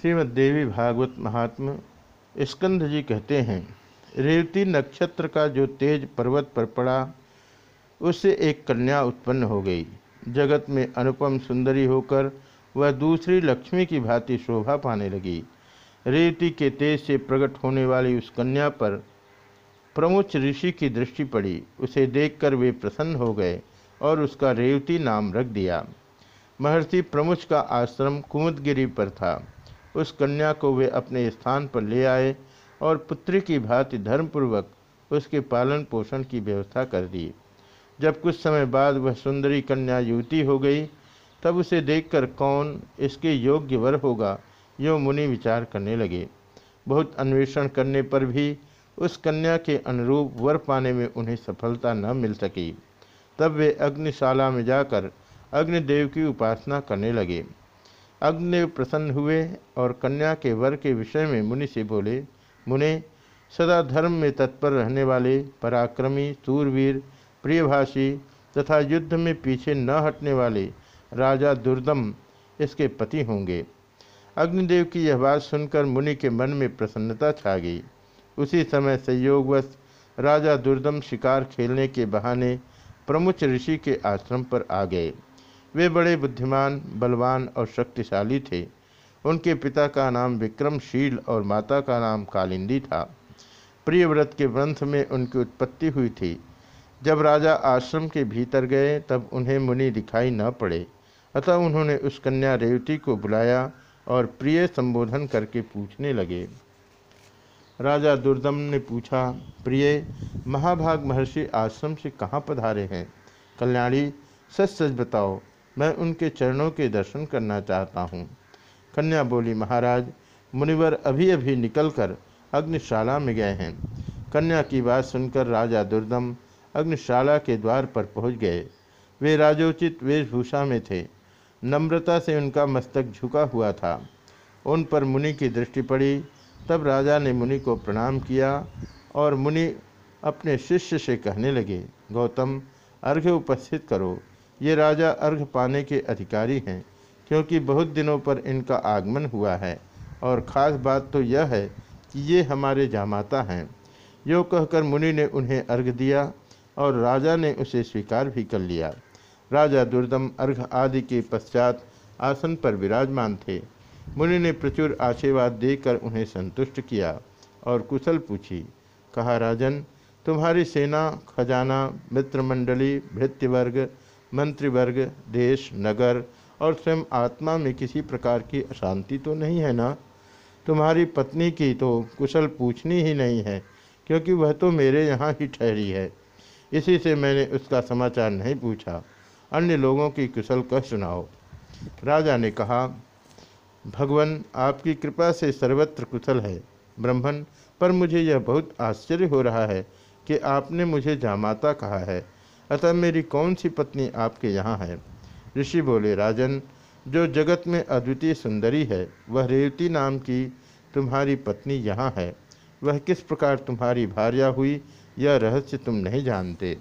श्रीमद देवी भागवत महात्म स्कंद जी कहते हैं, रेवती नक्षत्र का जो तेज पर्वत पर पड़ा, उससे एक कन्या उत्पन्न हो गई। जगत में अनुपम सुंदरी होकर वह दूसरी लक्ष्मी की भांति शोभा पाने लगी। रेवती के तेज से प्रकट होने वाली उस कन्या पर प्रमुच ऋषि की दृष्टि पड़ी। उसे देखकर वे प्रसन्न हो गए और उसका रेवती नाम रख दिया। महर्षि प्रमुच का आश्रम कुमुदगिरी पर था। उस कन्या को वे अपने स्थान पर ले आए और पुत्री की भांति धर्मपूर्वक उसके पालन पोषण की व्यवस्था कर दी। जब कुछ समय बाद वह सुंदरी कन्या युवती हो गई, तब उसे देखकर कौन इसके योग्य वर होगा, यो मुनि विचार करने लगे। बहुत अन्वेषण करने पर भी उस कन्या के अनुरूप वर पाने में उन्हें सफलता न मिल सकी। तब वे अग्निशाला में जाकर अग्निदेव की उपासना करने लगे। अग्निदेव प्रसन्न हुए और कन्या के वर के विषय में मुनि से बोले, मुने, सदा धर्म में तत्पर रहने वाले, पराक्रमी, सूरवीर, प्रियभाषी तथा युद्ध में पीछे न हटने वाले राजा दुर्दम इसके पति होंगे। अग्निदेव की यह बात सुनकर मुनि के मन में प्रसन्नता छा गई। उसी समय संयोगवश राजा दुर्दम शिकार खेलने के बहाने प्रमुख ऋषि के आश्रम पर आ गए। वे बड़े बुद्धिमान, बलवान और शक्तिशाली थे। उनके पिता का नाम विक्रमशील और माता का नाम कालिंदी था। प्रियव्रत के ग्रंथ में उनकी उत्पत्ति हुई थी। जब राजा आश्रम के भीतर गए, तब उन्हें मुनि दिखाई न पड़े। अतः उन्होंने उस कन्या रेवती को बुलाया और प्रिय संबोधन करके पूछने लगे। राजा दुर्दम ने पूछा, प्रिय, महाभाग महर्षि आश्रम से कहाँ पधारे हैं? कल्याणी सच सच बताओ मैं उनके चरणों के दर्शन करना चाहता हूँ। कन्या बोली, महाराज, मुनिवर अभी अभी निकलकर अग्निशाला में गए हैं। कन्या की बात सुनकर राजा दुर्दम अग्निशाला के द्वार पर पहुँच गए। वे राजोचित वेशभूषा में थे। नम्रता से उनका मस्तक झुका हुआ था। उन पर मुनि की दृष्टि पड़ी। तब राजा ने मुनि को प्रणाम किया और मुनि अपने शिष्य से कहने लगे, गौतम, अर्घ्य उपस्थित करो। ये राजा अर्घ पाने के अधिकारी हैं, क्योंकि बहुत दिनों पर इनका आगमन हुआ है। और ख़ास बात तो यह है कि ये हमारे जामाता हैं। यो कहकर मुनि ने उन्हें अर्घ दिया और राजा ने उसे स्वीकार भी कर लिया। राजा दुर्दम अर्घ आदि के पश्चात आसन पर विराजमान थे। मुनि ने प्रचुर आशीर्वाद देकर उन्हें संतुष्ट किया और कुशल पूछी, कहा राजन, तुम्हारी सेना, खजाना, मित्रमंडली, भृत्यवर्ग मंत्रिवर्ग, देश, नगर और स्वयं आत्मा में किसी प्रकार की अशांति तो नहीं है ना? तुम्हारी पत्नी की तो कुशल पूछनी ही नहीं है, क्योंकि वह तो मेरे यहाँ ही ठहरी है। इसी से मैंने उसका समाचार नहीं पूछा। अन्य लोगों की कुशल कह सुनाओ। राजा ने कहा, भगवान, आपकी कृपा से सर्वत्र कुशल है ब्रह्मण पर मुझे यह बहुत आश्चर्य हो रहा है कि आपने मुझे जामाता कहा है। अतः मेरी कौन सी पत्नी आपके यहाँ है? ऋषि बोले, राजन, जो जगत में अद्वितीय सुंदरी है, वह रेवती नाम की तुम्हारी पत्नी यहाँ है। वह किस प्रकार तुम्हारी भार्या हुई, यह रहस्य तुम नहीं जानते।